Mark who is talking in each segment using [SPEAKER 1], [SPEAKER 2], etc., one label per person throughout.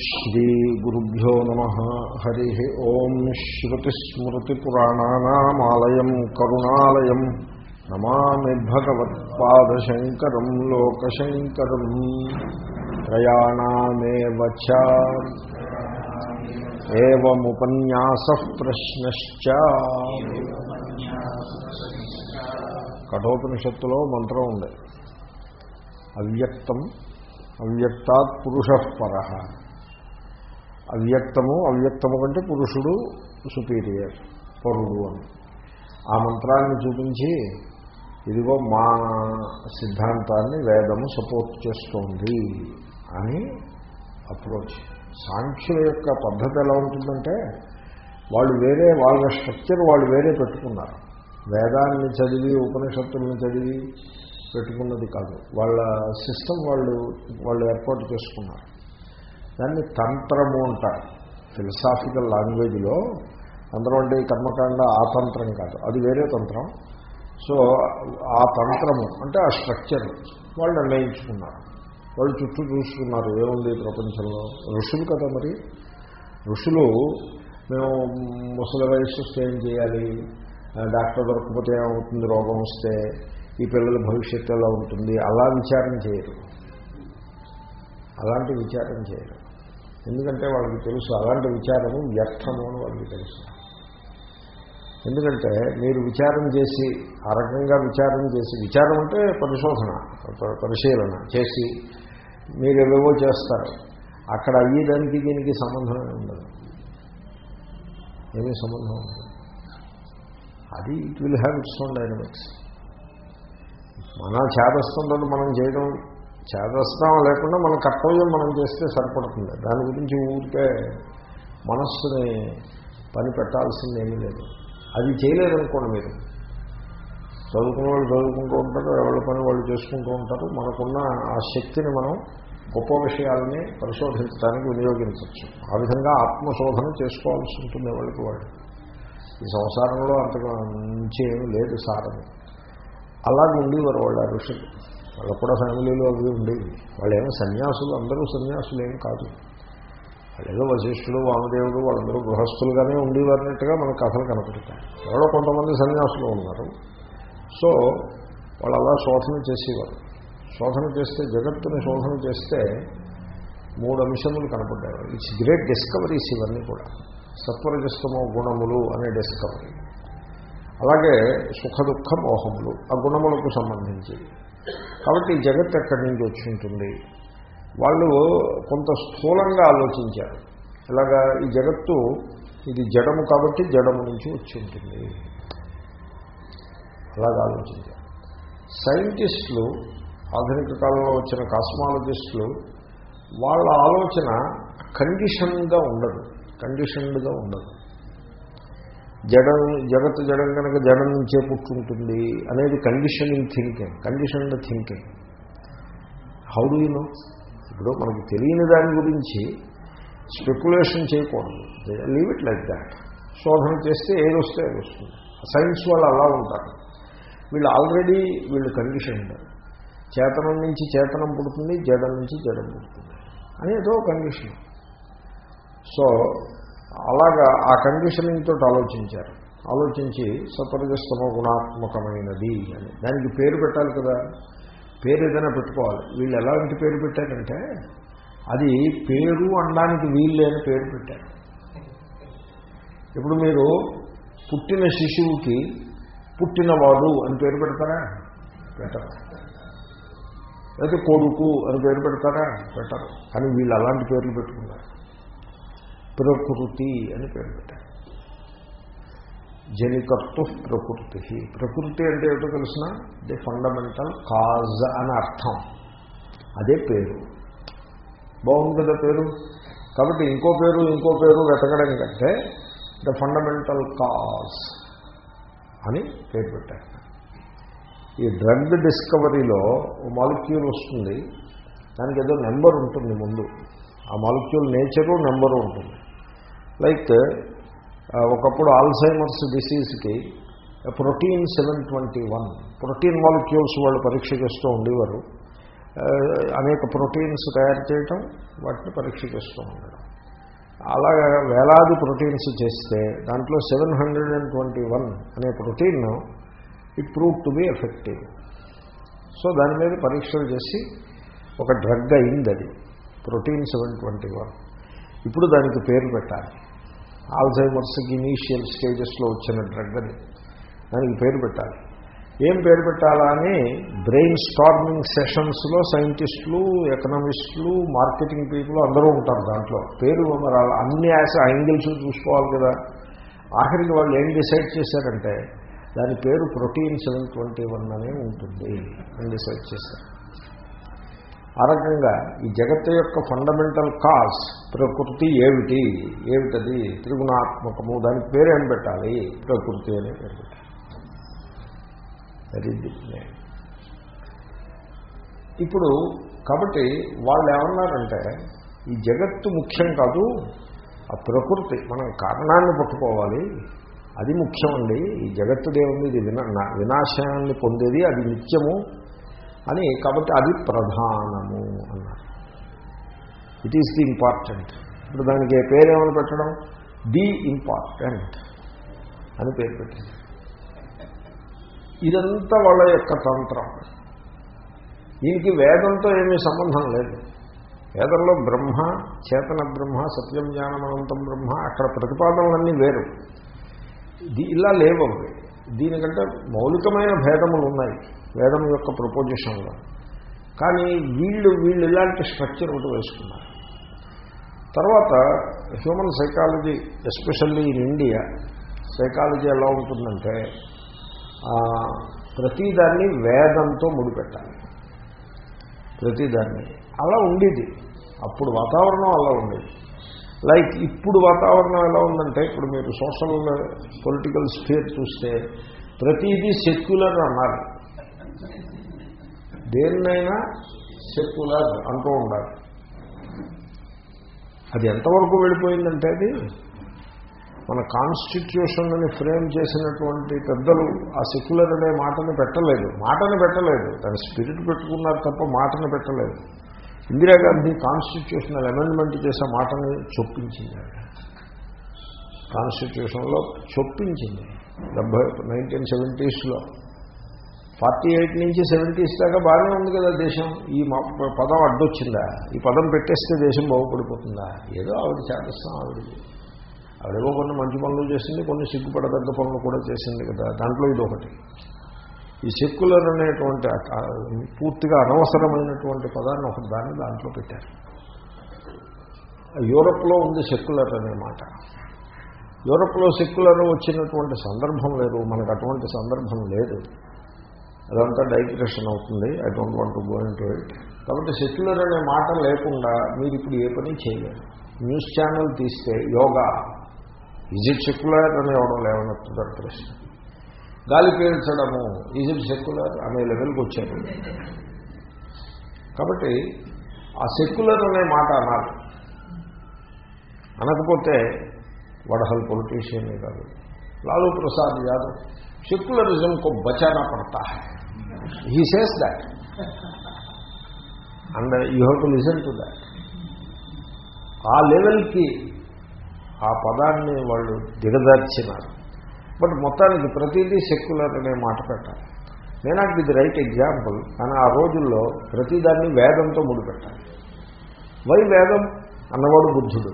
[SPEAKER 1] శ్రీగురుభ్యో నమ. హరి ఓం శ్రుతిస్మృతిపురాణానామాలయం కరుణాలయం. నమామి భగవత్పాదశంకరం లోకశంకరం. త్రయాణామేవ చ. ఏముపన్యాస ప్రశ్నశ్చ. కఠోపనిషత్తులో మంత్రం ఉంది. అవ్యక్తం. అవ్యక్తాత్ పురుష పర. అవ్యక్తము అవ్యక్తము కంటే పురుషుడు సుపీరియర్ పరుడు అని. ఆ మంత్రాన్ని చూపించి ఇదిగో మా సిద్ధాంతాన్ని వేదము సపోర్ట్ చేస్తోంది అని అప్రోచ్ సాంఖ్యుల యొక్క పద్ధతి ఎలా ఉంటుందంటే వాళ్ళు వేరే వాళ్ళ స్ట్రక్చర్ వాళ్ళు వేరే పెట్టుకున్నారు. వేదాన్ని చదివి ఉపనిషత్తులను చదివి పెట్టుకున్నది కాదు. వాళ్ళ సిస్టమ్ వాళ్ళు వాళ్ళు ఏర్పాటు చేసుకున్నారు. దాన్ని తంత్రము అంటారు. ఫిలసాఫికల్ లాంగ్వేజ్లో తంత్రం అంటే ఈ కర్మకాండ ఆ తంత్రం కాదు. అది వేరే తంత్రం. సో ఆ తంత్రము అంటే ఆ స్ట్రక్చర్ వాళ్ళు నిర్ణయించుకున్నారు. వాళ్ళు చుట్టూ చూసుకున్నారు ఏముంది ప్రపంచంలో? ఋషులు కదా మరి. ఋషులు మేము ముసలి వయస్సు ఏం చేయాలి డాక్టర్ దొరకకపోతే ఏమవుతుంది రోగం వస్తే ఈ పిల్లల భవిష్యత్తు ఎలా ఉంటుంది? అలా విచారం చేయరు. అలాంటి విచారం చేయరు. ఎందుకంటే వాళ్ళకి తెలుసు అలాంటి విచారము వ్యర్థము అని వాళ్ళకి తెలుసు. ఎందుకంటే మీరు విచారం చేసి ఆ రకంగా విచారం చేసి విచారం అంటే పరిశోధన పరిశీలన చేసి మీరు ఏవేవో చేస్తారు. అక్కడ అయ్యేదానికి దీనికి సంబంధమే ఉండదు. ఏమీ సంబంధం ఉండదు. అది it will have its own dynamics. మన చేదస్తంతో మనం చేయడం చేదస్తం లేకుండా మన కర్తవ్యం మనం చేస్తే సరిపడుతుంది. దాని గురించి ఊరికే మనస్సుని పని పెట్టాల్సింది ఏమీ లేదు. అది చేయలేదనుకోండి మీరు. చదువుకున్న వాళ్ళు చదువుకుంటూ ఉంటారు ఎవరి పని వాళ్ళు చేసుకుంటూ ఉంటారు. మనకున్న ఆ శక్తిని మనం గొప్ప విషయాలని పరిశోధించడానికి వినియోగించవచ్చు. ఆ విధంగా ఆత్మశోధన చేసుకోవాల్సి ఉంటుంది వాళ్ళకి వాళ్ళు. ఈ సంసారంలో అంతగా మంచి ఏమీ లేదు సారని అలాగే ఉండేవారు వాళ్ళ ఋషులు. వాళ్ళకు కూడా ఫ్యామిలీలో అవి ఉండేవి. వాళ్ళు ఏమో సన్యాసులు అందరూ సన్యాసులు ఏం కాదు. వాళ్ళేదో ఏదో వామదేవుడు వాళ్ళందరూ గృహస్థులుగానే ఉండేవారినట్టుగా మన కథలు కనపడతాయి. ఎవరో కొంతమంది సన్యాసులు ఉన్నారు. సో వాళ్ళు అలా శోధన చేసేవారు. శోధన చేస్తే జగత్తుని శోధన చేస్తే మూడు అంశములు కనపడ్డాయి. ఇట్స్ గ్రేట్ డిస్కవరీస్ ఇవన్నీ కూడా. సత్వరజస్తమో గుణములు అనే డిస్కవరీ అలాగే సుఖ దుఃఖ మోహములు ఆ గుణములకు సంబంధించి కాబట్టి జగత్ ఎక్కడి నుంచి వచ్చి ఉంటుంది? వాళ్ళు కొంత స్థూలంగా ఆలోచించారు. ఇలాగా ఈ జగత్తు ఇది జడము కాబట్టి జడము నుంచి వచ్చి ఉంటుంది. అలాగా ఆలోచించారు. సైంటిస్టులు ఆధునిక కాలంలో వచ్చిన కాస్మాలజిస్టులు వాళ్ళ ఆలోచన కండిషన్గా ఉండదు. కండిషన్డ్గా ఉండదు. జడం జగత్ జడం కనుక జడం నుంచే పుట్టుంటుంది అనేది conditioning thinking conditioned thinking how do know ఇప్పుడు మనకు తెలియని దాని గురించి స్పెక్యులేషన్ చేయకూడదు. లీవ్ ఇట్ లైక్ దాట్ శోధన చేస్తే ఏది వస్తే అది వస్తుంది. సైన్స్ వాళ్ళు అలా ఉంటారు. వీళ్ళు ఆల్రెడీ వీళ్ళు కండిషన్డ్ చేతనం నుంచి చేతనం పుడుతుంది జడం నుంచి జడం పుడుతుంది. అనేదో కండిషన్ సో అలాగా ఆ కండిషనింగ్ తోటి ఆలోచించారు. ఆలోచించి సత్వరజస్తమ గుణాత్మకమైనది అని. దానికి పేరు పెట్టాలి కదా. పేరు ఏదైనా పెట్టుకోవాలి. వీళ్ళు ఎలాంటి పేరు పెట్టారంటే అది పేరు అనడానికి వీళ్ళేని పేరు పెట్టారు. ఇప్పుడు మీరు పుట్టిన శిశువుకి పుట్టినవాడు అని పేరు పెడతారా? పెట్టరు. అయితే కొడుకు అని పేరు పెడతారా? పెట్టరు. కానీ వీళ్ళు అలాంటి పేర్లు పెట్టుకున్నారు. ప్రకృతి అని పేరు పెట్టారు. జనికర్తు ప్రకృతి. ప్రకృతి అంటే ఏమిటో తెలిసిన? ది ఫండమెంటల్ కాజ్ అని అర్థం. అదే పేరు. బాగుంది కదా పేరు? కాబట్టి ఇంకో పేరు ఇంకో పేరు వెతకడం కంటే ద ఫండమెంటల్ కాజ్ అని పేరు పెట్టారు. ఈ డ్రగ్ డిస్కవరీలో మాలిక్యూల్ వస్తుంది. దానికి ఏదో నెంబర్ ఉంటుంది ముందు. ఆ మాలిక్యూల్ నేచరు నెంబరు ఉంటుంది. లైక్ ఒకప్పుడు Alzheimer's డిసీజ్కి protein seven twenty one protein molecules వాళ్ళు పరీక్ష చేస్తూ ఉండేవారు. అనేక ప్రోటీన్స్ తయారు చేయటం వాటిని పరీక్ష చేస్తూ ఉండడం. అలాగా వేలాది ప్రోటీన్స్ చేస్తే దాంట్లో seven hundred and twenty one అనే protein it prove to be effective. So దాని మీద పరీక్షలు చేసి ఒక డ్రగ్ అయింది అది ప్రోటీన్ సెవెన్ ట్వంటీ వన్. ఇప్పుడు దానికి పేరు పెట్టాలి. ఆల్జైమర్స్కి ఇనీషియల్ స్టేజెస్లో వచ్చిన డ్రగ్ అది దానికి పేరు పెట్టాలి. ఏం పేరు పెట్టాలా అని బ్రెయిన్ స్టార్మింగ్ సెషన్స్లో సైంటిస్టులు ఎకనామిస్టులు మార్కెటింగ్ పీపుల్ అందరూ ఉంటారు దాంట్లో. పేరు మరి అన్ని యాస యాంగిల్స్ చూసుకోవాలి కదా. ఆఖరికి వాళ్ళు ఏం డిసైడ్ చేశారంటే దాని పేరు ప్రోటీన్ సెవెన్ ట్వంటీ వన్ అనే ఉంటుంది అని డిసైడ్ చేశారు. ఆ రకంగా ఈ జగత్తు యొక్క ఫండమెంటల్ కాజ్ ప్రకృతి ఏమిటి? ఏమిటది? త్రిగుణాత్మకము దానికి పేరు ఏం పెట్టాలి? ప్రకృతి అనే పేరు పెట్టాలి. ఇప్పుడు కాబట్టి వాళ్ళు ఏమన్నారంటే ఈ జగత్తు ముఖ్యం కాదు ఆ ప్రకృతి మనం కారణాన్ని పట్టుకోవాలి అది ముఖ్యమండి. ఈ జగత్తుదేముంది ఇది విన నా- వినాశాన్ని పొందేది అది నిత్యము. అని కాబట్టి అది ప్రధానము అన్నారు. ఇట్ ఈస్ ది ఇంపార్టెంట్ ఇప్పుడు దానికి పేరు పెట్టడం? ది ఇంపార్టెంట్ అని పేరు పెట్టింది ఇదంతా వాళ్ళ యొక్క తంత్రం. దీనికి వేదంతో ఏమీ సంబంధం లేదు. వేదంలో బ్రహ్మ చేతన బ్రహ్మ సత్యం జ్ఞానం అనంతం బ్రహ్మ అక్కడ ప్రతిపాదనలన్నీ వేరు. ఇది ఇలా లేవు అవి. దీనికంటే మౌలికమైన భేదములు ఉన్నాయి వేదం యొక్క ప్రపోజిషన్లో కానీ వీళ్ళు వీళ్ళు ఇలాంటి స్ట్రక్చర్ ఒకటి వేసుకున్నారు. తర్వాత human psychology especially in India psychology ఎలా ఉంటుందంటే ప్రతిదాన్ని వేదంతో ముడిపెట్టాలి. ప్రతిదాన్ని. అలా ఉండేది. అప్పుడు వాతావరణం అలా ఉండేది. లైక్ ఇప్పుడు వాతావరణం ఎలా ఉందంటే ఇప్పుడు మీరు సోషల్ పొలిటికల్ స్ఫియర్ చూస్తే ప్రతిదీ సెక్యులర్ అన్నారు. దేన్నైనా సెక్యులర్ అంటూ ఉండాలి. అది ఎంతవరకు వెళ్ళిపోయిందంటే అది మన కాన్స్టిట్యూషన్ని ఫ్రేమ్ చేసినటువంటి పెద్దలు ఆ సెక్యులర్ అనే మాటని పెట్టలేదు. మాటను పెట్టలేదు. దాని స్పిరిట్ పెట్టుకున్నారు తప్ప మాటని పెట్టలేదు. ఇందిరాగాంధీ కాన్స్టిట్యూషనల్ అమెండ్మెంట్ చేసే మాటని చొప్పించింది కాన్స్టిట్యూషన్లో చొప్పించింది డెబ్బై నైన్టీన్ సెవెంటీస్లో. ఫార్టీ ఎయిట్ నుంచి సెవెంటీస్ దాకా బాగానే ఉంది కదా దేశం. ఈ మా- పదం అడ్డొచ్చిందా? ఈ పదం పెట్టేస్తే దేశం బాగుపడిపోతుందా? ఏదో ఆవిడ చేస్తాం ఆవిడది. ఆవిడేవో కొన్ని మంచి పనులు చేసింది కొన్ని సిగ్గుపడదగ్గ పనులు కూడా చేసింది కదా. దాంట్లో ఇది ఒకటి ఈ సెక్యులర్ అనేటువంటి పూర్తిగా అనవసరమైనటువంటి పదాన్ని ఒక దాన్ని దాంట్లో పెట్టారు. యూరప్లో ఉంది సెక్యులర్ అనే మాట. యూరప్లో సెక్యులర్ వచ్చినటువంటి సందర్భం లేదు. మనకు అటువంటి సందర్భం లేదు. అదంతా డైగ్రెషన్ అవుతుంది. I don't want to go into it కాబట్టి సెక్యులర్ అనే మాట లేకుండా మీరు ఇప్పుడు ఏ పని చేయలేరు. న్యూస్ ఛానల్ తీస్తే యోగా. ఇజ్ ఇట్ సెక్యులర్ అని ఎవడం లేవనెత్తుతారు ప్రశ్న. గాలి పీల్చడము. ఈజిప్ట్ సెక్యులర్ అనే లెవెల్కి వచ్చారు. కాబట్టి ఆ సెక్యులర్ అనే మాట అన్నారు. అనకపోతే వాడు అసలు పొలిటీషియనే కాదు. లాలూ ప్రసాద్ యాదవ్ సెక్యులరిజం కో బచానా పడతా he. Says that and you have to listen to that ఆ లెవెల్కి ఆ పదాన్ని వాళ్ళు దిగదార్చినారు బట్ మొత్తానికి ప్రతిదీ సెక్యులర్ అనే మాట పెట్టాలి. నేను నాకు ఇది రైట్ ఎగ్జాంపుల్ కానీ ఆ రోజుల్లో ప్రతిదాన్ని వేదంతో ముడిపెట్టాలి. వై వేదం? అన్నవాడు బుద్ధుడు.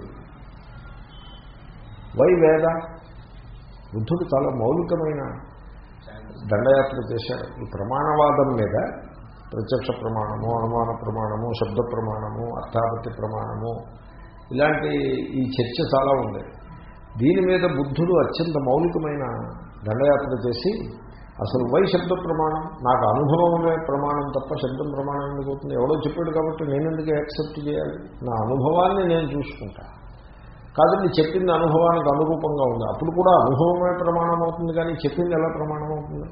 [SPEAKER 1] వై వేద? బుద్ధుడు చాలా మౌలికమైన దండయాత్ర చేశాడు. ఈ ప్రమాణవాదం మీద ప్రత్యక్ష ప్రమాణము అనుమాన ప్రమాణము శబ్ద ప్రమాణము అర్థాపత్తి ప్రమాణము ఇలాంటి ఈ చర్చ చాలా ఉండేది దీని మీద బుద్ధుడు అత్యంత మౌలికమైన దండయాత్ర చేసి అసలు వై శబ్ద ప్రమాణం? నాకు అనుభవమే ప్రమాణం తప్ప శబ్దం ప్రమాణం ఎందుకు అవుతుంది? ఎవడో చెప్పాడు కాబట్టి నేను ఎందుకు యాక్సెప్ట్ చేయాలి? నా అనుభవాన్ని నేను చూసుకుంటా. కాదండి చెప్పింది అనుభవానికి అనురూపంగా ఉంది. అప్పుడు కూడా అనుభవమే ప్రమాణం అవుతుంది కానీ చెప్పింది ఎలా ప్రమాణం అవుతుంది?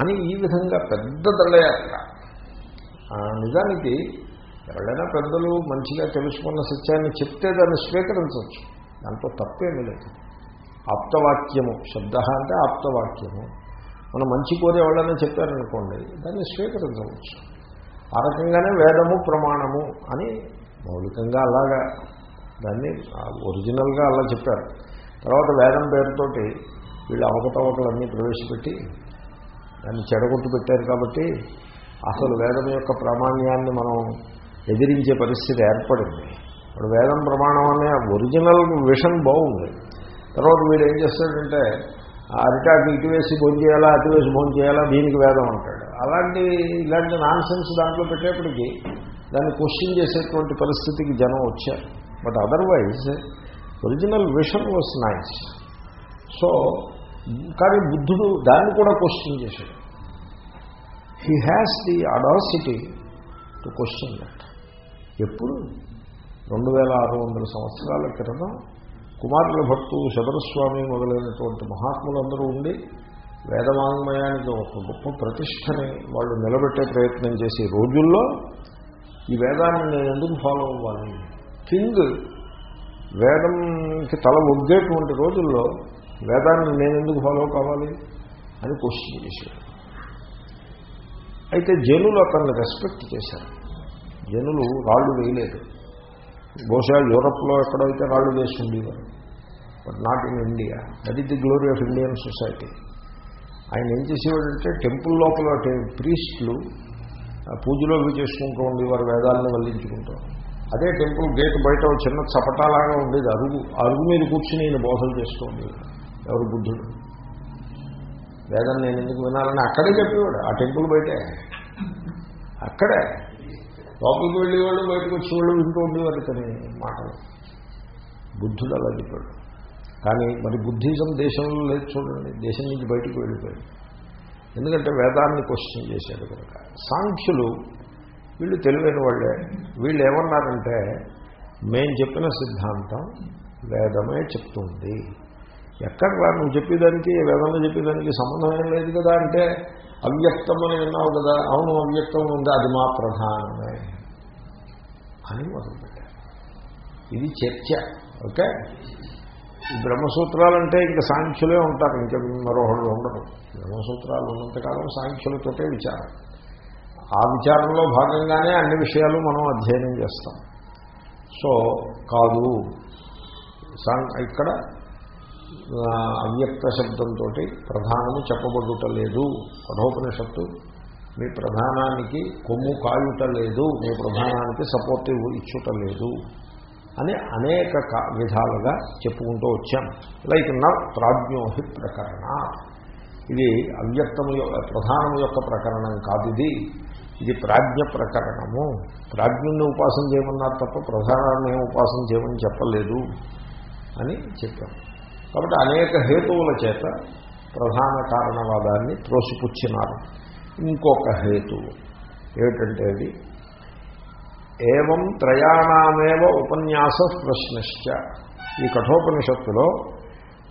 [SPEAKER 1] అని ఈ విధంగా పెద్ద దండయాత్ర. నిజానికి ఎవరైనా పెద్దలు మంచిగా తెలుసుకున్న సత్యాన్ని చెప్తే దాన్ని స్వీకరించవచ్చు. దాంట్లో తప్పేమీ లేదు. ఆప్తవాక్యము శబ్ద అంటే ఆప్తవాక్యము. మనం మంచి కోరే వాళ్ళనే చెప్పారనుకోండి దాన్ని స్వీకరించవచ్చు. ఆ రకంగానే వేదము ప్రమాణము అని మౌలికంగా అలాగా దాన్ని ఒరిజినల్గా అలా చెప్పారు. తర్వాత వేదం పేరుతోటి వీళ్ళు అవకతవకలన్నీ ప్రవేశపెట్టి దాన్ని చెడగొట్టు పెట్టారు కాబట్టి అసలు వేదం యొక్క ప్రామాణ్యాన్ని మనం ఎదిరించే పరిస్థితి ఏర్పడింది. ఇప్పుడు వేదం ప్రమాణం అనే ఒరిజినల్ విషన్ బాగుంది. తర్వాత వీడు ఏం చేస్తాడంటే ఆ అరిటాకు ఇటు వేసి భోజనం చేయాలా అటు వేసి భోజనం చేయాలా దీనికి వేదం అంటాడు. అలాంటి ఇలాంటి నాన్ సెన్స్ దాంట్లో పెట్టేప్పటికీ దాన్ని క్వశ్చన్ చేసేటువంటి పరిస్థితికి జనం వచ్చారు. But otherwise original vision was nice. So కానీ బుద్ధుడు దాన్ని కూడా క్వశ్చన్ చేశాడు. He has the audacity to question that ఎప్పుడు రెండు వేల ఆరు వందల సంవత్సరాల క్రితం కుమారుల భక్తు శబరస్వామి మొదలైనటువంటి మహాత్ములందరూ ఉండి వేదవాంగ్మయానికి ఒక గొప్ప ప్రతిష్టని వాళ్ళు నిలబెట్టే ప్రయత్నం చేసే రోజుల్లో ఈ వేదాన్ని నేను ఎందుకు ఫాలో అవ్వాలి? కింగ్ వేదంకి తల ఒగ్గేటువంటి రోజుల్లో వేదాన్ని నేను ఎందుకు ఫాలో కావాలి అని క్వశ్చన్ చేశాడు అయితే జనులు అతన్ని రెస్పెక్ట్ చేశారు. జనులు రాళ్ళు వేయలేదు. బహుశా యూరప్లో ఎక్కడైతే రాళ్ళు వేసి ఉండేవారు. But not in India. That is the glory of Indian society. ఆయన ఏం చేసేవాడంటే టెంపుల్ లోపల ప్రీస్టులు పూజలో అవి చేసుకుంటూ ఉండేవారు వేదాలను వల్లించుకుంటూ. అదే టెంపుల్ గేట్ బయట చిన్న చపటాలాగా ఉండేది. అరుగు అరుగు మీద కూర్చుని ఈయన బోధలు చేస్తూ ఉండేది ఎవరు బుద్ధుడు? వేదాన్ని నేను ఎందుకు వినాలని అక్కడే చెప్పేవాడు. ఆ టెంపుల్ బయటే. అక్కడే. లోపలికి వెళ్ళేవాళ్ళు బయటకు వచ్చేవాళ్ళు వింటూ ఉండేవారు ఇతని మాటలు. బుద్ధుడు అలా చెప్పాడు. కానీ మరి బుద్ధిజం దేశంలో లేదు చూడండి దేశం నుంచి బయటకు వెళ్ళిపోయాడు. ఎందుకంటే వేదాన్ని క్వశ్చన్ చేశాడు కనుక. సాంఖ్యులు వీళ్ళు తెలివైన వాళ్ళే. వీళ్ళు ఏమన్నారంటే మేం చెప్పిన సిద్ధాంతం వేదమే చెప్తుంది. ఎక్కడ రా నువ్వు చెప్పేదానికి వేదంలో చెప్పేదానికి సంబంధం ఏం లేదు కదా అంటే అవ్యక్తం అని విన్నావు కదా అవును అవ్యక్తం ఉంది అది మా ప్రధానమే అని మొదలుపెట్టారు. ఇది చర్చ ఓకే? ఈ బ్రహ్మసూత్రాలంటే ఇంకా సాంఖ్యులే ఉంటారు ఇంకా మరొకళ్ళు ఉండరు. బ్రహ్మసూత్రాలు ఉన్నంతకాలం సాంఖ్యులతోటే విచారం. ఆ విచారంలో భాగంగానే అన్ని విషయాలు మనం అధ్యయనం చేస్తాం. సో కాదు ఇక్కడ అవ్యక్త శబ్దంతో ప్రధానము చెప్పబడుట లేదు కఠోపనిషత్తు మీ ప్రధానానికి కొమ్ము కాయుట లేదు మీ ప్రధానానికి సపోర్ట్ ఇచ్చుట లేదు అని అనేక విధాలుగా చెప్పుకుంటూ వచ్చాం. లైక్ నా ప్రాజ్ఞోహి ప్రకరణ. ఇది అవ్యక్తము ప్రధానము యొక్క ప్రకరణం కాదు ఇది. ఇది ప్రాజ్ఞ ప్రకరణము. ప్రాజ్ఞుణ్ణి ఉపాసన చేయమన్నారు తప్ప ప్రధానాన్ని ఉపాసన చేయమని చెప్పలేదు అని చెప్పాం. కాబట్టి అనేక హేతువుల చేత ప్రధాన కారణవాదాన్ని త్రోసిపుచ్చినారు. ఇంకొక హేతువు ఏమిటంటే అది ఏవం త్రయాణమేవ ఉపన్యాస ప్రశ్నశ్చ. ఈ కఠోపనిషత్తులో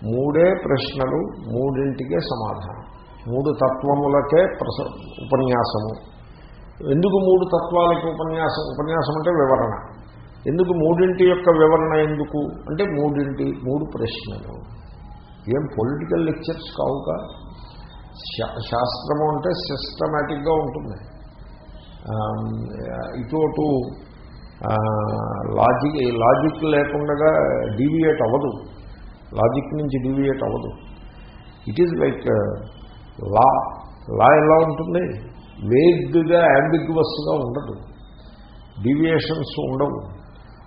[SPEAKER 1] మూడే ప్రశ్నలు మూడింటికే సమాధానం. మూడు తత్వములకే ప్రస ఉపన్యాసము. ఎందుకు మూడు తత్వాలకి ఉపన్యాసం? ఉపన్యాసం అంటే వివరణ. ఎందుకు మూడింటి యొక్క వివరణ ఎందుకు? అంటే మూడింటి మూడు ప్రశ్నలు. ఏం పొలిటికల్ లెక్చర్స్ కావుగా శాస్త్రము అంటే సిస్టమేటిక్గా ఉంటుంది. ఇటు అటు లాజిక్ లాజిక్ లేకుండా డీవియేట్ అవ్వదు. లాజిక్ నుంచి డీవియేట్ అవ్వదు. It is like law law ఎలా ఉంటుంది? వేగ్గా యాంబిగ్వస్గా ఉండదు. డీవియేషన్స్ ఉండవు.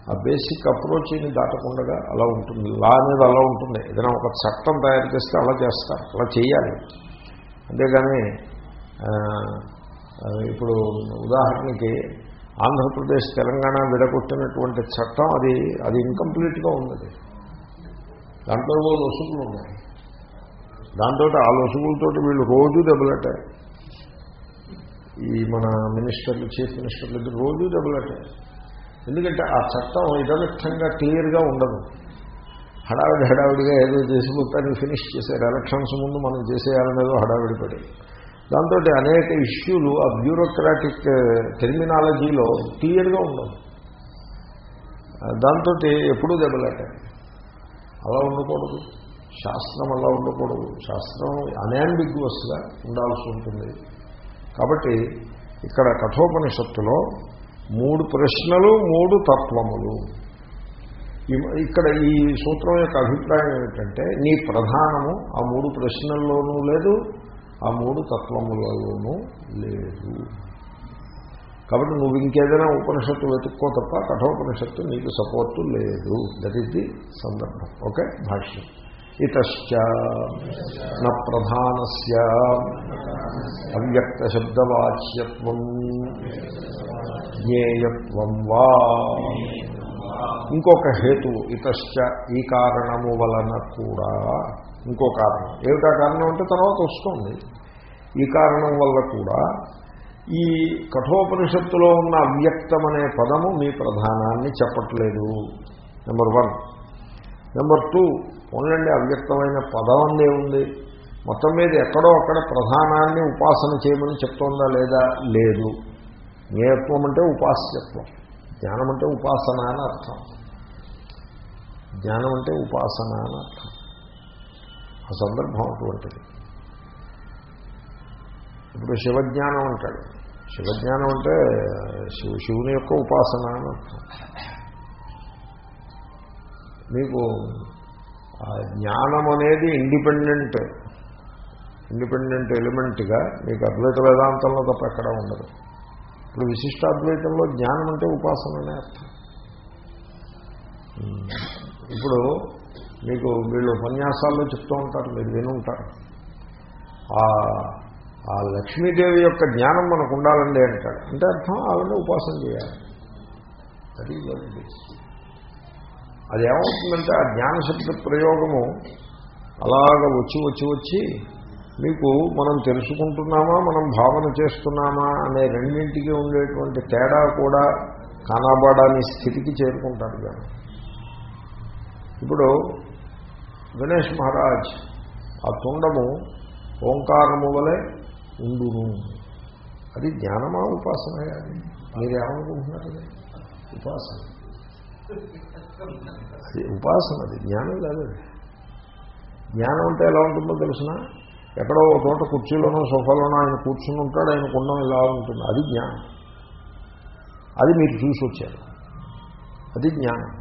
[SPEAKER 1] ఆ బేసిక్ అప్రోచ్ని దాటకుండా అలా ఉంటుంది. లా అనేది అలా ఉంటుంది. ఏదైనా ఒక చట్టం తయారు చేస్తే అలా చేస్తారు. అలా చేయాలి. అంతేగాని ఇప్పుడు ఉదాహరణకి ఆంధ్రప్రదేశ్ తెలంగాణ విడగొట్టినటువంటి చట్టం అది అది ఇన్కంప్లీట్గా ఉన్నది. దాంట్లో లొసుగులు ఉన్నాయి. దాంతో ఆ లొసుగులతో వీళ్ళు రోజు దెబ్బలట్టారు ఈ మన మినిస్టర్లు చీఫ్ మినిస్టర్లు రోజూ రోజు దెబ్బలట్టారు ఎందుకంటే ఆ చట్టం ఇదమిత్తంగా క్లియర్గా ఉండదు. హడావిడి హడావిడిగా ఏదో చేసి మొత్తాన్ని ఫినిష్ చేశారు ఎలక్షన్స్ ముందు మనం చేసేయాలనేదో హడావిడి పడి. దాంతో అనేక ఇష్యూలు ఆ బ్యూరోక్రాటిక్ టెర్మినాలజీలో క్లియర్గా ఉండవు. దాంతో ఎప్పుడూ దెబ్బలాటాయి అలా ఉండకూడదు. శాస్త్రం అలా ఉండకూడదు. శాస్త్రం అనాంబిగ్వస్గా ఉండాల్సి ఉంటుంది. కాబట్టి ఇక్కడ కఠోపనిషత్తులో మూడు ప్రశ్నలు మూడు తత్వములు. ఇక్కడ ఈ సూత్రం యొక్క అభిప్రాయం ఏమిటంటే నీ ప్రధానము ఆ మూడు ప్రశ్నల్లోనూ లేదు ఆ మూడు తత్వములలోనూ లేదు. కాబట్టి నువ్వు ఇంకేదైనా ఉపనిషత్తు వెతుక్కో తప్ప కఠోపనిషత్తు నీకు సపోర్టు లేదు. దట్ ఈస్ ది సందర్భం. ఓకే భాష్యం. ఇతశ్చ నా ప్రధానస్య అవ్యక్త శబ్దవాచ్యత్వం. జ్ఞేయత్వం వా. ఇంకొక హేతువు ఇతశ్చ ఈ కారణము వలన కూడా. ఇంకో కారణం. ఏమిటా కారణం అంటే తర్వాత వస్తుంది. ఈ కారణం వల్ల కూడా ఈ కఠోపనిషత్తులో ఉన్న అవ్యక్తం అనే పదము మీ ప్రధానాన్ని చెప్పట్లేదు. Number one. నెంబర్ టూ ఓన్లండి అవ్యక్తమైన పదం అందే ఉంది. మొత్తం మీద ఎక్కడో అక్కడ ప్రధానాన్ని ఉపాసన చేయమని చెప్తోందా లేదా? లేదు. జ్ఞేయత్వం అంటే ఉపాస్యత్వం. జ్ఞానం అంటే ఉపాసన అని అర్థం. జ్ఞానం అంటే ఉపాసన అని అర్థం. ఆ సందర్భం అటువంటిది. ఇప్పుడు శివజ్ఞానం అంటాడు. శివజ్ఞానం అంటే శివ శివుని యొక్క ఉపాసన అని అర్థం. మీకు ఆ జ్ఞానం అనేది ఇండిపెండెంట్ ఇండిపెండెంట్ ఎలిమెంట్గా మీకు అద్వైత వేదాంతంలో తప్ప ఎక్కడ ఉండదు. ఇప్పుడు విశిష్టాద్వైతంలో జ్ఞానం అంటే ఉపాసన అనే అర్థం ఇప్పుడు మీకు వీళ్ళు ఉపన్యాసాల్లో చెప్తూ ఉంటారు మీరు విని ఉంటారు. ఆ ఆ లక్ష్మీదేవి యొక్క జ్ఞానం మనకు ఉండాలండి అంటాడు. అంటే అర్థం ఆవిడ ఉపాసన చేయాలి. అది అది ఏమవుతుందంటే ఆ జ్ఞానశబ్ద ప్రయోగము అలాగ వచ్చి వచ్చి వచ్చి మీకు మనం తెలుసుకుంటున్నామా మనం భావన చేస్తున్నామా అనే రెండింటికి ఉండేటువంటి తేడా కూడా కానాబాడాని స్థితికి చేరుకుంటారు కానీ ఇప్పుడు గణేష్ మహారాజ్ ఆ తుండము ఓంకారము వలె ఉండును. అది జ్ఞానమా ఉపాసన అది? మీరేమనుకుంటున్నారు? ఉపాసన. అది ఉపాసన అది జ్ఞానం లేదు జ్ఞానం అంటే ఎలా ఉంటుందో తెలిసిన? ఎక్కడో ఒక చోట కుర్చీలోనో సోఫాలోనో ఆయన కూర్చుని ఉంటాడు ఆయన కుండం ఇలా ఉంటుంది. అది జ్ఞానం. అది మీరు చూసి వచ్చారు. అది జ్ఞానం.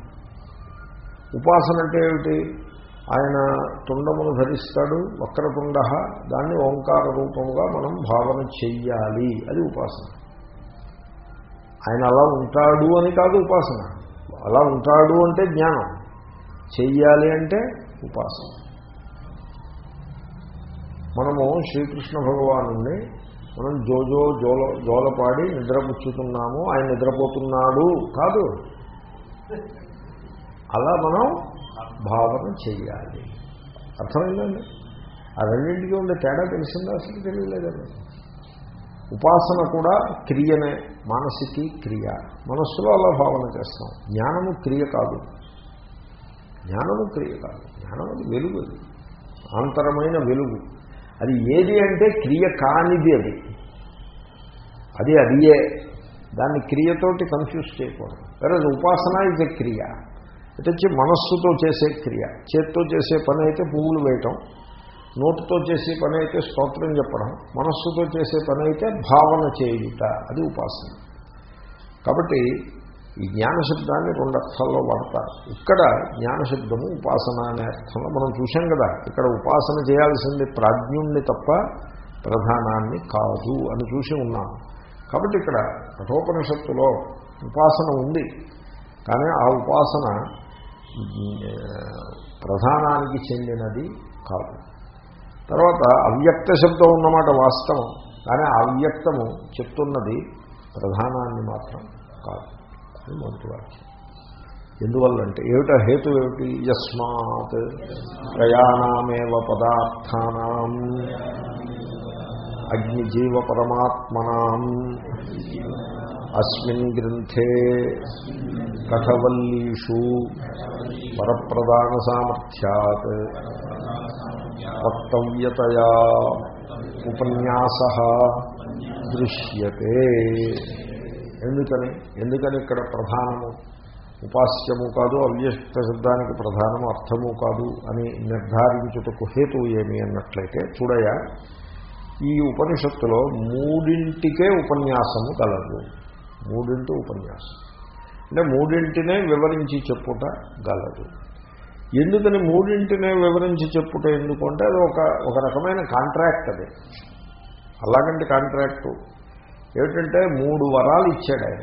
[SPEAKER 1] ఉపాసన అంటే ఏమిటి? ఆయన తుండమును ధరిస్తాడు వక్రతుండ దాన్ని ఓంకార రూపముగా మనం భావన చెయ్యాలి. అది ఉపాసన. ఆయన అలా ఉంటాడు అని కాదు ఉపాసన. అలా ఉంటాడు అంటే జ్ఞానం. చెయ్యాలి అంటే ఉపాసన. మనము శ్రీకృష్ణ భగవాను మనం జోజో జోల జోలపాడి నిద్రపుచ్చుతున్నాము ఆయన నిద్రపోతున్నాడు కాదు. అలా మనం భావన చేయాలి అర్థమైందండి? ఆ రెండింటికి ఉండే తేడా తెలిసిందా? అసలు తెలియలేదండి ఉపాసన కూడా క్రియనే మానసికి క్రియ. మనస్సులో అలా భావన చేస్తాం. జ్ఞానము క్రియ కాదు. జ్ఞానము క్రియ కాదు. జ్ఞానం అది వెలుగు. అది వెలుగు. అది ఏది అంటే క్రియ కానిది అది. అది అదియే. దాన్ని క్రియతోటి కన్ఫ్యూజ్ చేయకూడదు. వేరే ఉపాసన ఇది క్రియ. ఇటు వచ్చి మనస్సుతో చేసే క్రియ. చేత్తో చేసే పని అయితే పువ్వులు వేయటం. నోటితో చేసే పని అయితే స్తోత్రం చెప్పడం. మనస్సుతో చేసే పని అయితే భావన చేయుట. అది ఉపాసన. కాబట్టి ఈ జ్ఞానశబ్దాన్ని రెండు అర్థాల్లో వాడతారు ఇక్కడ జ్ఞానశబ్దము ఉపాసన అనే అర్థంలో మనం చూసాం కదా ఇక్కడ ఉపాసన చేయాల్సింది ప్రాజ్ఞుణ్ణి తప్ప ప్రధానాన్ని కాదు అని చూసి ఉన్నాం. కాబట్టి ఇక్కడ కఠోపనిషత్తులో ఉపాసన ఉంది. కానీ ఆ ఉపాసన ప్రధానానికి చెందినది కాదు. తర్వాత అవ్యక్త శబ్దం ఉన్నమాట వాస్తవం. కానీ ఆ అవ్యక్తము చెప్తున్నది ప్రధానాన్ని మాత్రం కాదు. అని మొదటి వాక్యం. ఎందువల్లంటే ఏమిటా హేతు ఏమిటి? యస్మాత్ ప్రయాణమేవ పదార్థానం అగ్నిజీవ పరమాత్మనాం. అస్మిన్ గ్రంథే కథవల్లీషు పరప్రధాన సామర్థ్యాత్ వక్తవ్యతయా ఉపన్యాస దృశ్యతే. ఎందుకని? ఎందుకని ఇక్కడ ప్రధానము? ఉపాస్యము కాదు అవ్యక్త శబ్దానికి ప్రధానము అర్థము కాదు అని నిర్ధారించుటకు హేతు ఏమి అన్నట్లయితే చూడయా ఈ ఉపనిషత్తులో మూడింటికే ఉపన్యాసము గలదు. మూడింటి ఉపన్యాసం. అంటే మూడింటినే వివరించి చెప్పుట గలదు. ఎందుకని మూడింటినే వివరించి చెప్పుట ఎందుకంటే అది ఒక ఒక రకమైన కాంట్రాక్ట్ అది. అలాగంటి కాంట్రాక్టు ఏమిటంటే మూడు వరాలు ఇచ్చాడు ఆయన.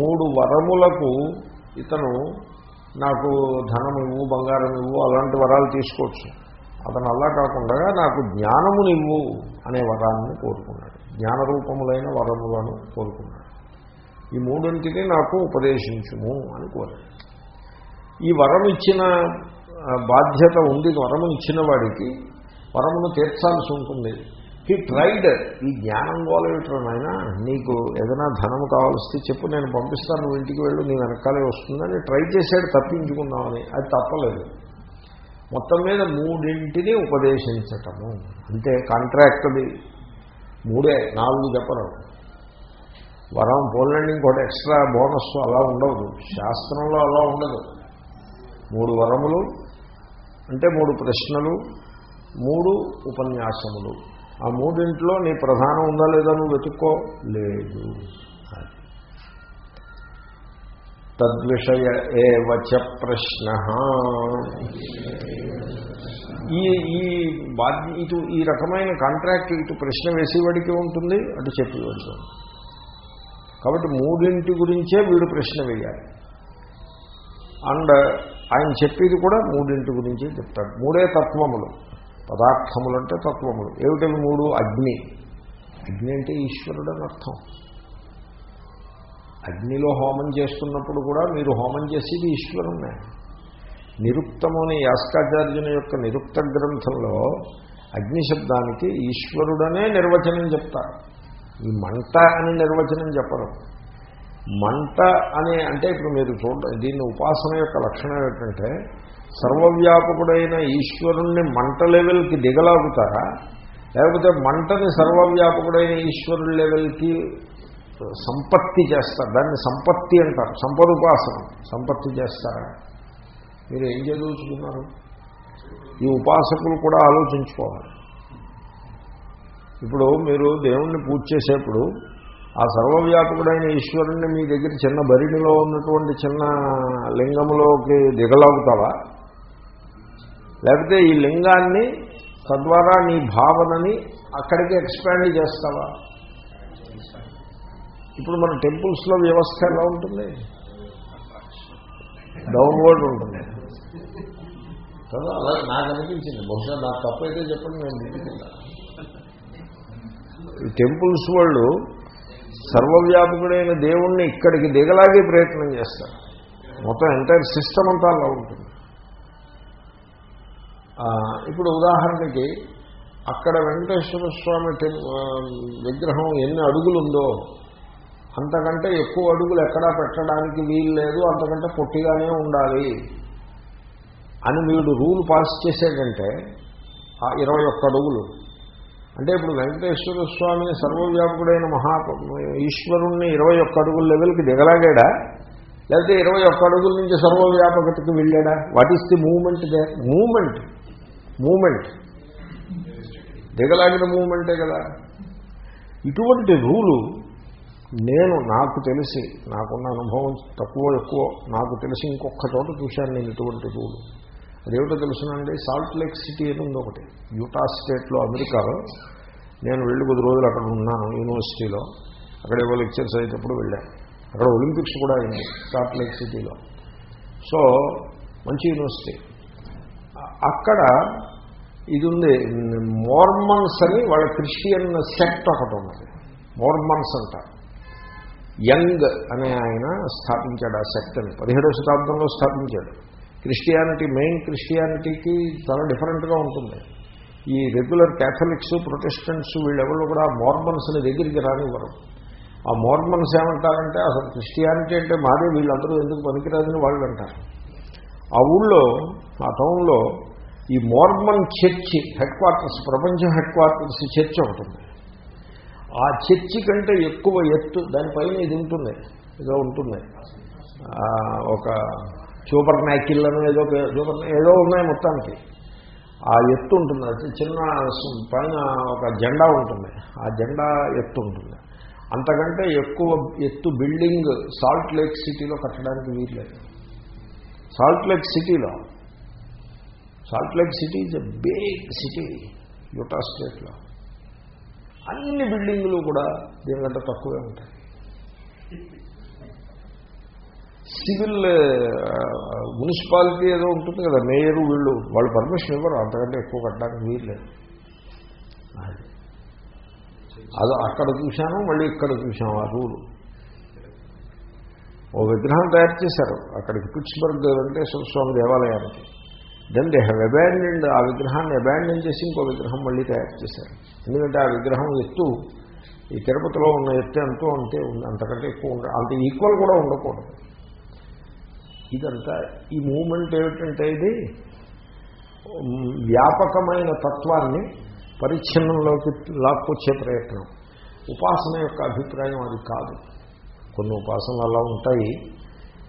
[SPEAKER 1] మూడు వరములకు ఇతను నాకు ధనం ఇవ్వు బంగారం ఇవ్వు అలాంటి వరాలు తీసుకోవచ్చు. అతను అలా కాకుండా నాకు జ్ఞానమునివ్వు అనే వరాన్ని కోరుకున్నాడు. జ్ఞానరూపములైన వరములను కోరుకున్నాడు. ఈ మూడింటిని నాకు ఉపదేశించుము అని కోరాడు. ఈ వరం ఇచ్చిన బాధ్యత ఉంది. వరము ఇచ్చిన వాడికి వరమును తీర్చాల్సి ఉంటుంది. హీ ట్రైడ్ ఈ జ్ఞానం గోలవిట్రనైనా నీకు ఏదైనా ధనం కావాల్సి చెప్పు నేను పంపిస్తాను నువ్వు ఇంటికి వెళ్ళు నీ వెనకాలే వస్తుందని ట్రై చేశాడు తప్పించుకుందామని. అది తప్పలేదు. మొత్తం మీద మూడింటిని ఉపదేశించటము. అంటే కాంట్రాక్ట్ది మూడే నాలుగు చెప్పరు. వరం పోలండి ఇంకోటి ఎక్స్ట్రా బోనస్ అలా ఉండదు. శాస్త్రంలో అలా ఉండదు. మూడు వరములు అంటే మూడు ప్రశ్నలు మూడు ఉపన్యాసములు. ఆ మూడింట్లో నీ ప్రధానం ఉందా లేదా నువ్వు వెతుక్కో? లేదు. తద్విషయ ఏవచ ప్రశ్న. ఈ ఈ బాధ్య ఇటు ఈ రకమైన కాంట్రాక్ట్ ఇటు ప్రశ్న వేసేవాడికి ఉంటుంది అటు చెప్పేవాడికి కాబట్టి మూడింటి గురించే వీడు ప్రశ్న వేయాలి. అండ్ ఆయన చెప్పేది కూడా మూడింటి గురించి చెప్తాడు. మూడే తత్వములు. పదార్థములు అంటే తత్వములు. ఏమిటవి మూడు? అగ్ని. అగ్ని అంటే ఈశ్వరుడు అని అర్థం. అగ్నిలో హోమం చేస్తున్నప్పుడు కూడా మీరు హోమం చేసేది ఈశ్వరుణ్ణే. నిరుక్తమని యాస్కాచార్యుని యొక్క నిరుక్త గ్రంథంలో అగ్ని శబ్దానికి ఈశ్వరుడనే నిర్వచనం చెప్తారు. ఈ మంట అని నిర్వచనం చెప్పరు. మంట అని అంటే ఇప్పుడు మీరు చూడండి దీన్ని ఉపాసన యొక్క లక్షణం ఏంటంటే సర్వవ్యాపకుడైన ఈశ్వరుణ్ణి మంట లెవెల్కి దిగలాగుతారా? లేకపోతే మంటని సర్వవ్యాపకుడైన ఈశ్వరుడి లెవెల్కి సంపత్తి చేస్తారు. దాన్ని సంపత్తి అంటారు. సంపదుపాసనం సంపత్తి చేస్తారా? మీరు ఏం చదువుతున్నారు ఈ ఉపాసకులు కూడా ఆలోచించుకోవాలి. ఇప్పుడు మీరు దేవుణ్ణి పూజ చేసేప్పుడు ఆ సర్వవ్యాపకుడైన ఈశ్వరుణ్ణి మీ దగ్గర చిన్న బరిడిలో ఉన్నటువంటి చిన్న లింగంలోకి దిగలాగుతావా? లేకపోతే ఈ లింగాన్ని తద్వారా నీ భావనని అక్కడికి ఎక్స్పాండ్ చేస్తావా? ఇప్పుడు మన టెంపుల్స్లో వ్యవస్థ ఎలా ఉంటుంది? డౌన్వర్డ్ ఉంటుంది. కదా? అలా నాకు అనిపించింది. బహుశా నాకు తప్పైతే చెప్పండి నేను ఈ టెంపుల్స్ వాళ్ళు సర్వవ్యాపకుడైన దేవుణ్ణి ఇక్కడికి దిగలాగే ప్రయత్నం చేస్తారు. మొత్తం ఎంటైర్ సిస్టమ్ అంతా అలా ఉంటుంది. ఇప్పుడు ఉదాహరణకి అక్కడ వెంకటేశ్వర స్వామి విగ్రహం ఎన్ని అడుగులుందో అంతకంటే ఎక్కువ అడుగులు ఎక్కడా పెట్టడానికి వీలు లేదు అంతకంటే పొట్టిగానే ఉండాలి అని వీడు రూల్ పాస్ చేసేటంటే ఆ ఇరవై ఒక్క అడుగులు. అంటే ఇప్పుడు వెంకటేశ్వర స్వామిని సర్వవ్యాపకుడైన మహా ఈశ్వరుణ్ణి ఇరవై ఒక్క అడుగుల లెవెల్కి దిగలాగాడా? లేకపోతే ఇరవై ఒక్క అడుగుల నుంచి సర్వవ్యాపకతకి వెళ్ళాడా? What is the moment the moment? Moment. దిగలాగిన మూమెంటే కదా. ఇటువంటి రూలు నేను నాకు తెలిసి నాకున్న అనుభవం తక్కువ ఎక్కువ నాకు తెలిసి ఇంకొక చోట చూశాను నేను ఇటువంటి రూలు. అదేమిటో తెలుసునండి? సాల్ట్ లేక్ సిటీ అని ఉంది ఒకటి. యూటా స్టేట్లో అమెరికాలో. నేను వెళ్ళి కొద్ది రోజులు అక్కడ ఉన్నాను యూనివర్సిటీలో. అక్కడ ఏవో లెక్చర్స్ అయ్యేటప్పుడు వెళ్ళాను అక్కడ ఒలింపిక్స్ కూడా అయింది సాల్ట్ లేక్ సిటీలో. సో మంచి యూనివర్సిటీ. అక్కడ ఇది ఉంది మోర్మన్స్ అని వాళ్ళ క్రిస్టియన్ సెక్ట్ ఒకటి ఉన్నది. మోర్మన్స్ అంటారు యంగ్ అనే ఆయన స్థాపించాడు ఆ సెక్ట్ని. పదిహేడవ శతాబ్దంలో స్థాపించాడు. క్రిస్టియానిటీ మెయిన్ క్రిస్టియానిటీకి చాలా డిఫరెంట్గా ఉంటుంది. ఈ రెగ్యులర్ క్యాథలిక్స్ ప్రొటెస్టెంట్స్ వీళ్ళెవరు కూడా మోర్మన్స్ని దగ్గరికి రానివ్వరు. ఆ మోర్మన్స్ ఏమంటారంటే అసలు క్రిస్టియానిటీ అంటే మాదే వీళ్ళందరూ ఎందుకు పనికిరాదని వాళ్ళు అంటారు ఆ ఊళ్ళో ఆ టౌన్లో ఈ మోర్మన్ చర్చి హెడ్ క్వార్టర్స్ ప్రపంచ హెడ్ క్వార్టర్స్ చర్చ్ ఉంటుంది ఆ చర్చి కంటే ఎక్కువ ఎత్తు దానిపైన ఇది ఉంటుంది ఏదో ఉంటుంది. ఒక సూపర్ నాకిల్ అని ఏదో సూపర్ ఏదో ఉన్నాయి మొత్తానికి. ఆ ఎత్తు ఉంటుంది అది చిన్న పైన ఒక జెండా ఉంటుంది ఆ జెండా ఎత్తు ఉంటుంది. అంతకంటే ఎక్కువ ఎత్తు బిల్డింగ్ సాల్ట్ లేక్ సిటీలో కట్టడానికి వీల్లేదు. సాల్ట్ లేక్ సిటీలో Salt Lake City is a big city Utah స్టేట్లో అన్ని బిల్డింగులు కూడా దీనికంటే తక్కువే ఉంటాయి. సివిల్ మున్సిపాలిటీ ఏదో ఉంటుంది కదా మేయరు వీళ్ళు వాళ్ళు పర్మిషన్ ఇవ్వరు అంతకంటే ఎక్కువ కట్టడానికి వీల్లేదు అది. అది అక్కడ చూశాను మళ్ళీ ఇక్కడ చూశాము ఆ రూలు. ఓ విగ్రహం తయారు చేశారు. అక్కడికి పిట్స్బర్గ్ వెంకటేశ్వర స్వామి దేవాలయానికి. దెన్ దే హ్యావ్ అబాండెండ్ ఆ విగ్రహాన్ని అబాండెన్ చేసి ఇంకో విగ్రహం మళ్ళీ తయారు చేశారు. ఎందుకంటే ఆ విగ్రహం ఎత్తు ఈ తిరుపతిలో ఉన్న ఎత్తు ఎంతో అంతే ఉంది అంతకంటే ఎక్కువ ఉండ అంత ఈక్వల్ కూడా ఉండకూడదు. ఇదంతా ఈ మూమెంట్ ఏమిటంటే ఇది వ్యాపకమైన తత్వాన్ని పరిచ్ఛిన్నంలోకి లాక్కొచ్చే ప్రయత్నం. ఉపాసన యొక్క అభిప్రాయం అది కాదు. కొన్ని ఉపాసనలు అలా ఉంటాయి.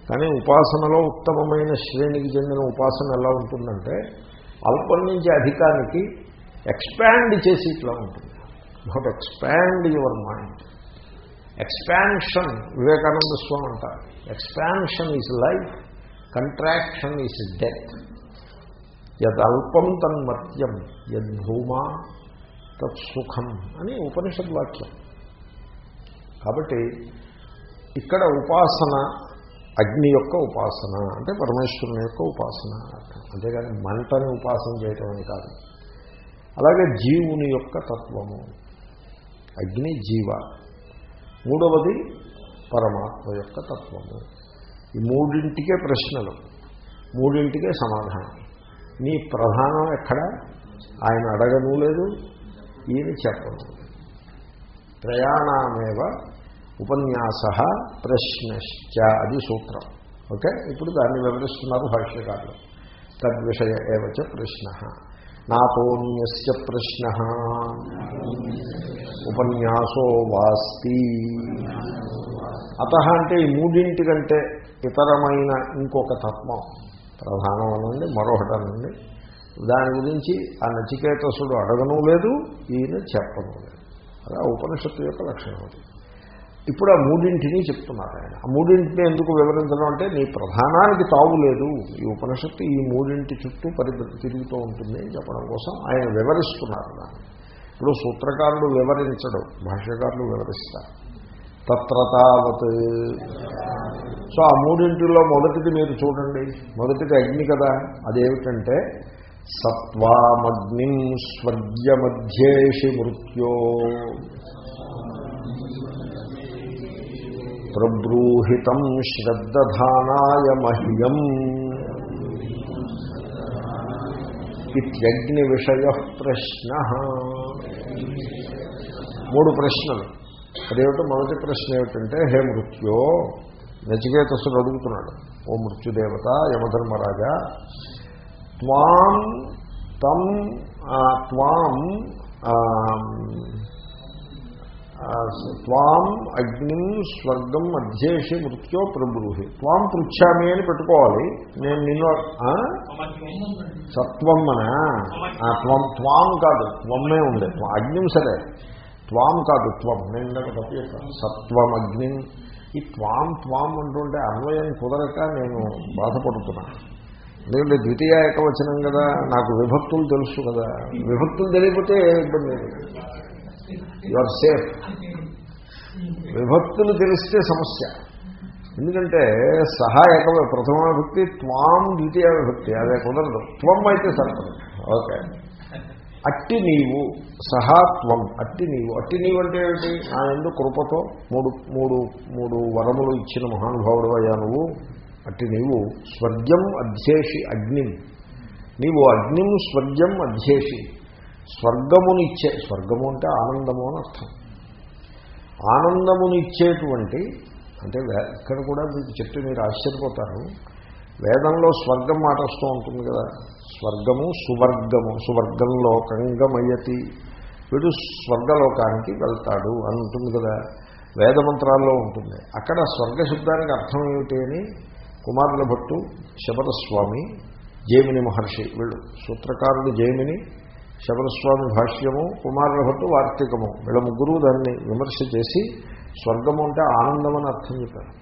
[SPEAKER 1] కానీ ఉపాసనలో ఉత్తమమైన శ్రేణికి చెందిన ఉపాసన ఎలా ఉంటుందంటే అల్పం నుంచి అధికానికి ఎక్స్పాండ్ చేసి ఇట్లా ఉంటుంది. Not expand your mind expansion Vivekananda Swami అంటారు. Expansion is life contraction is death యదల్పం తన్మత్యం యద్భూమా తత్సుఖం అని ఉపనిషద్ వాక్యం. కాబట్టి ఇక్కడ ఉపాసన అగ్ని యొక్క ఉపాసన అంటే పరమేశ్వరుని యొక్క ఉపాసన. అని అంతేగాని మంటని ఉపాసన చేయటం అని కాదు. అలాగే జీవుని యొక్క తత్వము. అగ్ని జీవ. మూడవది పరమాత్మ యొక్క తత్వము. ఈ మూడింటికే ప్రశ్నలు. మూడింటికే సమాధానం. నీ ప్రధానం ఎక్కడ? ఆయన అడగను లేదు ఈయన చెప్పను ప్రయాణమేవ ఉపన్యాస ప్రశ్నశ్చ అది సూత్రం. ఓకే? ఇప్పుడు దాన్ని వివరిస్తున్నారు భాష్యకారులు. తద్విషయ ఏవచ ప్రశ్న. నాతోన్యస్య ప్రశ్న. ఉపన్యాసో వాస్తి. అత అంటే ఈ మూడింటి కంటే ఇతరమైన ఇంకొక తత్వం. ప్రధానం అనండి మరొకటి అనండి. దాని గురించి ఆ నచికేతసుడు అడగను లేదు ఈయన చెప్పను లేదు. అలా ఉపనిషత్తు యొక్క లక్షణం అది. ఇప్పుడు ఆ మూడింటిని చెప్తున్నారు ఆయన. ఆ మూడింటిని ఎందుకు వివరించడం అంటే నీ ప్రధానానికి తావు లేదు. ఈ ఉపనిషత్తు ఈ మూడింటి చుట్టూ పరి తిరుగుతూ ఉంటుంది అని చెప్పడం కోసం ఆయన వివరిస్తున్నారు దాన్ని. ఇప్పుడు సూత్రకారుడు వివరించడు భాష్యకారులు వివరిస్తారు. తత్రతావత్ సో ఆ మూడింటిలో మొదటిది మీరు చూడండి. మొదటిది అగ్ని కదా. అదేమిటంటే సత్వామగ్నిం స్వర్గమధ్యేషి మృత్యో. ప్రబ్రూహితం శ్రద్ధానాయ మహ్యం ఇత్యగ్ని విషయ ప్రశ్న. మూడు ప్రశ్నలు. అదేమిటో మొదటి ప్రశ్న ఏమిటంటే హే మృత్యో నచికేతసుడు అడుగుతున్నాడు. ఓ మృత్యుదేవత యమధర్మరాజా త్వాం తం త్వాం త్వాం అగ్నిం స్వర్గం మధ్యేషి మృత్యో ప్రభ్రూహి త్వాం పృచ్ఛామి అని పెట్టుకోవాలి. నేను నిన్ను సత్వమ్మన ఆ, త్వం త్వాం కాదు త్వమ్మే ఉండే. అగ్నిం సరే. త్వాం కాదు త్వం. నేను ఇందాక తప్పు చెప్పాను. సత్వం అగ్నిం. ఈ త్వాం త్వాం అంటుంటే అన్వయం కుదరక నేను బాధపడుతున్నాను ఎందుకంటే ద్వితీయ ఏకవచనం కదా నాకు విభక్తులు తెలుసు కదా. విభక్తులు తెలియకపోతే ఏ ఇబ్బంది లేదు. యు ఆర్ సేఫ్ విభక్తులు తెలిస్తే సమస్య. ఎందుకంటే సహాయక ప్రథమ విభక్తి త్వాం ద్వితీయ విభక్తి అదే కుదరదు. త్వం అయితే సరిపడదు. ఓకే. అట్టి నీవు సహా త్వం అట్టి నీవు. అట్టి నీవు అంటే ఏమిటి? నా ఎందు కృపతో మూడు మూడు మూడు వరములు ఇచ్చిన మహానుభావుడు అయ్యా నువ్వు. అట్టి నీవు స్వర్గం అధ్యేషి అగ్నిం. నీవు అగ్నిం స్వర్గం అధ్యేషి. స్వర్గమునిచ్చే స్వర్గము అంటే ఆనందము అని అర్థం. ఆనందమునిచ్చేటువంటి అంటే ఇక్కడ కూడా మీకు చెప్తే మీరు ఆశ్చర్యపోతారు. వేదంలో స్వర్గం మాట వస్తూ ఉంటుంది కదా. స్వర్గము సువర్గము సువర్గంలోకంగమయతి వీడు స్వర్గలోకానికి వెళ్తాడు అని ఉంటుంది కదా. వేదమంత్రాల్లో ఉంటుంది. అక్కడ స్వర్గ శబ్దానికి అర్థం ఏమిటి అని కుమారుల భట్టు శబరస్వామి జైమిని మహర్షి వీళ్ళు. సూత్రకారుడు జైమిని శబరస్వామి భాష్యము కుమారుల భట్టు వార్తికము. వీళ్ళ ముగ్గురు దాన్ని విమర్శ చేసి స్వర్గము అంటే ఆనందం అని అర్థం చెప్పారు.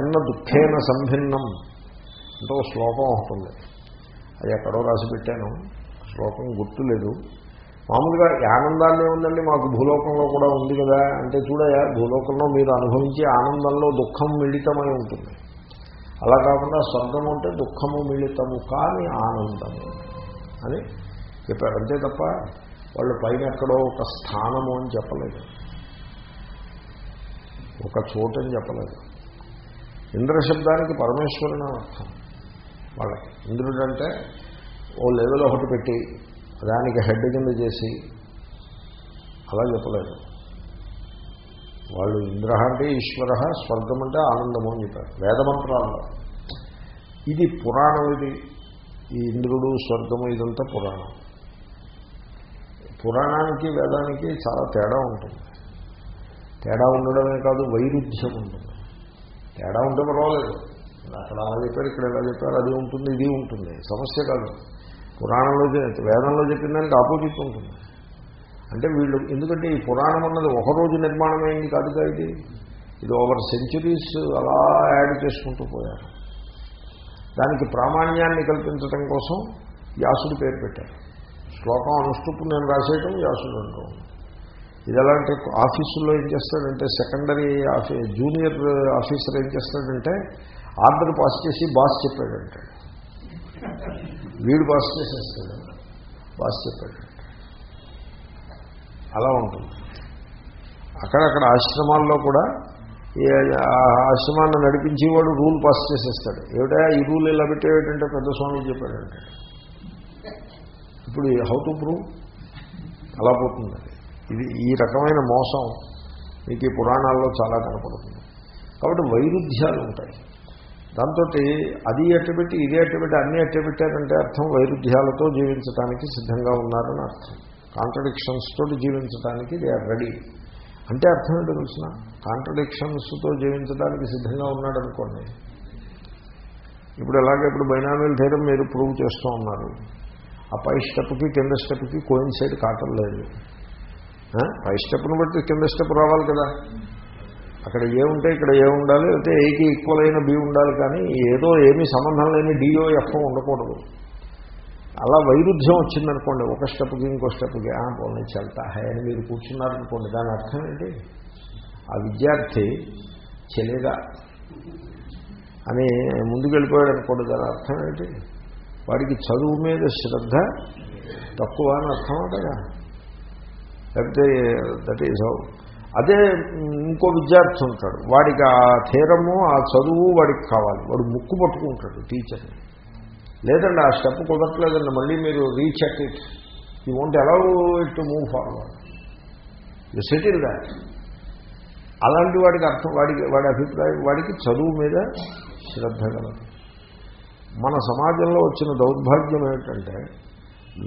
[SPEAKER 1] ఎన్న దుఃఖేన సంభిన్నం అంటే ఒక శ్లోకం ఉంటుంది అది ఎక్కడో రాసి పెట్టాను. శ్లోకం గుర్తులేదు మామూలుగా ఈ ఆనందాన్ని ఉందండి మాకు భూలోకంలో కూడా ఉంది కదా అంటే చూడయా భూలోకంలో మీరు అనుభవించే ఆనందంలో దుఃఖం మిళితమై ఉంటుంది. అలా కాకుండా స్వర్గం అంటే దుఃఖము మిళితము కాని ఆనందము అని చెప్పారు అంతే తప్ప వాళ్ళు పైన ఎక్కడో ఒక స్థానము అని చెప్పలేదు. ఒక చోటు అని చెప్పలేదు. ఇంద్రశబ్దానికి పరమేశ్వరుని అర్థం. వాళ్ళకి ఇంద్రుడు అంటే ఓ లెవెల్ ఒకటి పెట్టి దానికి హెడ్ కింద చేసి అలా చెప్పలేదు. వాళ్ళు ఇంద్ర అంటే ఈశ్వర స్వర్గం అంటే ఆనందము అని చెప్పారు. వేదమంత్రాల్లో ఇది పురాణం ఇది. ఈ ఇంద్రుడు స్వర్గము ఇదంతా పురాణం. పురాణానికి వేదానికి చాలా తేడా ఉంటుంది. తేడా ఉండడమే కాదు వైరుధ్యం ఉంటుంది. తేడా ఉంటే పర్వాలేదు. అక్కడ అలా చెప్పారు ఇక్కడ ఎలా చెప్పారు అది ఉంటుంది ఇది ఉంటుంది. సమస్య కాదు. పురాణంలో వేదంలో చెప్పిన దానికి ఆపోజిట్ ఉంటుంది. అంటే వీళ్ళు ఎందుకంటే ఈ పురాణం అన్నది ఒకరోజు నిర్మాణమైంది కాదుగా ఇది? ఇది ఓవర్ సెంచురీస్ అలా యాడ్ చేసుకుంటూ పోయారు. దానికి ప్రామాణ్యాన్ని కల్పించడం కోసం వ్యాసుడు పేరు పెట్టారు. శ్లోకం అనుష్టుప్పు నేను రాసేయటం వ్యాసుడు అంటూ ఇది ఎలాంటి ఆఫీసుల్లో ఏం చేస్తాడంటే సెకండరీ ఆఫీ జూనియర్ ఆఫీసర్ ఏం చేస్తాడంటే ఆర్డర్ పాస్ చేసి బాస్ చెప్పాడంటే. వీడు పాస్ చేసేస్తాడు. బాస్ చెప్పాడు అలా ఉంటుంది. అక్కడక్కడ ఆశ్రమాల్లో కూడా ఆ ఆశ్రమాన్ని నడిపించేవాడు రూల్ పాస్ చేసేస్తాడు. ఏమిటా? ఈ రూల్ ఇలా పెట్టేటంటే పెద్ద స్వామి చెప్పాడంటాడు ఇప్పుడు హౌ టు ప్రూవ్ అలా పోతుంది. ఇది ఈ రకమైన మోసం మీకు ఈ పురాణాల్లో చాలా కనపడుతుంది. కాబట్టి వైరుధ్యాలు ఉంటాయి. దాంతో అది అట్టబెట్టి ఇది అట్టబెట్టి అన్నీ అట్టబెట్టారంటే అర్థం వైరుధ్యాలతో జీవించడానికి సిద్ధంగా ఉన్నారని అర్థం. కాంట్రడిక్షన్స్ తోటి జీవించడానికి దే ఆర్ రెడీ అంటే అర్థం ఏంటో తెలిసిన? కాంట్రడిక్షన్స్తో జీవించడానికి సిద్ధంగా ఉన్నాడు అనుకోండి ఇప్పుడు ఎలాగ ఇప్పుడు బైనామీల ధైర్యం మీరు ప్రూవ్ చేస్తూ ఉన్నారు. ఆ పై స్టెప్కి కింద స్టెప్కి కోయిన్సైడ్ కాటం లేదు. పై స్టెప్ను బట్టి కింద స్టెప్ రావాలి కదా. అక్కడ ఏ ఉంటే ఇక్కడ ఏ ఉండాలి అయితే ఏకి ఈక్వల్ అయిన బి ఉండాలి కానీ ఏదో ఏమీ సంబంధం లేని డిఓ ఎఫ్ ఉండకూడదు. అలా వైరుధ్యం వచ్చిందనుకోండి ఒక స్టెప్కి ఇంకో స్టెప్కి ఆ పోనీ చెల్తా హై అని మీరు కూర్చున్నారనుకోండి దాని అర్థం ఏంటి? ఆ విద్యార్థి చెలిగా అని ముందుకు వెళ్ళిపోయాడు అనుకోండి దాని అర్థం ఏంటి? వాడికి చదువు మీద శ్రద్ధ తక్కువ అని అర్థం అవుతాగా లేకపోతే దట్ ఈజ్ హౌ అదే ఇంకో విద్యార్థి ఉంటాడు. వాడికి ఆ థేరము ఆ చదువు వాడికి కావాలి. వాడు ముక్కు పట్టుకుంటాడు టీచర్ని. లేదండి ఆ స్టెప్ కుదరట్లేదండి. మళ్ళీ మీరు recheck it. You want allow it to move forward you settle that అలాంటి వాడికి అర్థం వాడికి వాడి అభిప్రాయం వాడికి చదువు మీద శ్రద్ధ కలదు. మన సమాజంలో వచ్చిన దౌర్భాగ్యం ఏమిటంటే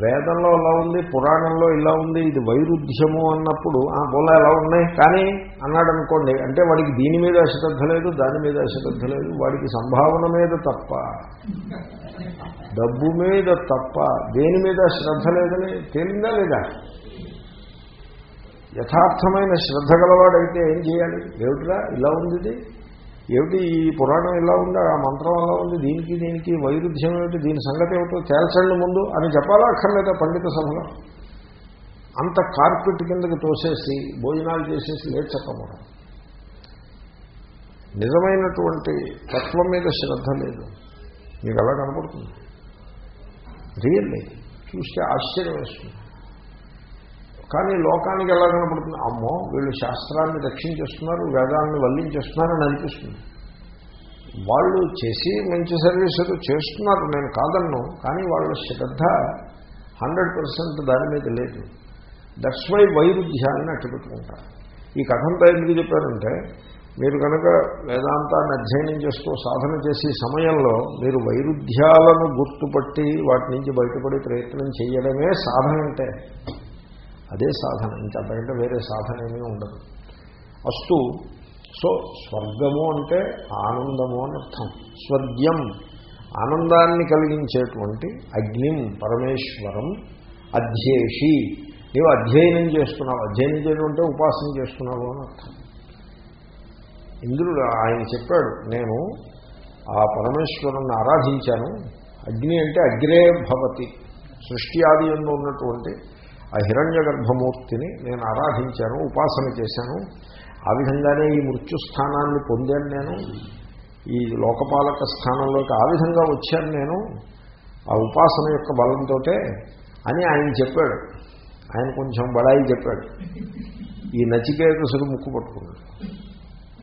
[SPEAKER 1] వేదంలో ఎలా ఉంది పురాణంలో ఇలా ఉంది ఇది వైరుధ్యము అన్నప్పుడు ఆ బోలా ఎలా ఉన్నాయి? కానీ అన్నాడు అనుకోండి అంటే వాడికి దీని మీద అశ్రద్ధ లేదు దాని మీద అశ్రద్ధ లేదు వాడికి సంభావన మీద తప్ప. డబ్బు మీద తప్ప దేని మీద శ్రద్ధ లేదని తేలిందా లేదా? యథార్థమైన శ్రద్ధ గలవాడైతే ఏం చేయాలి? ఏమిట్రా? ఇలా ఉంది ఇది? ఏమిటి ఈ పురాణం ఇలా ఉంది? ఆ మంత్రం అలా ఉంది? దీనికి దీనికి వైరుధ్యం ఏమిటి? దీని సంగతి ఏమిటో తేల్చండి ముందు అని చెప్పాలా అక్కర్లేదా పండిత సభలో? అంత కార్పెట్ కిందకి తోసేసి భోజనాలు చేసేసి లేచకపోవడం. నిజమైనటువంటి తత్వం మీద శ్రద్ధ లేదు. మీకు అలా కనపడుతుంది? రియల్లీ చూస్తే ఆశ్చర్యం వేస్తుంది. కానీ లోకానికి ఎలా కనపడుతుంది? అమ్మో వీళ్ళు శాస్త్రాన్ని రక్షించేస్తున్నారు వేదాన్ని వల్లించేస్తున్నారని అనిపిస్తుంది. వాళ్ళు చేసి మంచి సర్వీస్ ఏదో చేస్తున్నారు నేను కాదన్ను కానీ వాళ్ళ శ్రద్ధ హండ్రెడ్ పర్సెంట్ దాని మీద లేదు. దట్స్ వై వైరుధ్యాన్ని అట్టుపెట్టుకుంటారు ఈ కథంతా ఎందుకు చెప్పారంటే మీరు కనుక వేదాంతాన్ని అధ్యయనం చేస్తూ సాధన చేసే సమయంలో మీరు వైరుధ్యాలను గుర్తుపట్టి వాటి నుంచి బయటపడే ప్రయత్నం చేయడమే సాధన అంటే అదే సాధన. ఇంకా బయట వేరే సాధన ఏమీ ఉండదు. అస్తు సో స్వర్గము అంటే ఆనందము అని అర్థం. స్వర్గ్యం ఆనందాన్ని కలిగించేటువంటి అగ్నిం పరమేశ్వరం అధ్యేషి. నీవు అధ్యయనం చేస్తున్నావు. అధ్యయనం చేయడం అంటే ఉపాసన చేస్తున్నావు అని అర్థం. ఇంద్రుడు ఆయన చెప్పాడు నేను ఆ పరమేశ్వరుణ్ణి ఆరాధించాను. అగ్ని అంటే అగ్రే భవతి. సృష్టి ఆది ఉన్నటువంటి ఆ హిరణ్య గర్భమూర్తిని నేను ఆరాధించాను ఉపాసన చేశాను. ఆ విధంగానే ఈ మృత్యుస్థానాన్ని పొందాను నేను. ఈ లోకపాలక స్థానంలోకి ఆ విధంగా వచ్చాను నేను. ఆ ఉపాసన యొక్క బలంతో అని ఆయన చెప్పాడు. ఆయన కొంచెం బడాయి చెప్పాడు. ఈ నచికేతసుడు ముక్కు పట్టుకున్నాడు.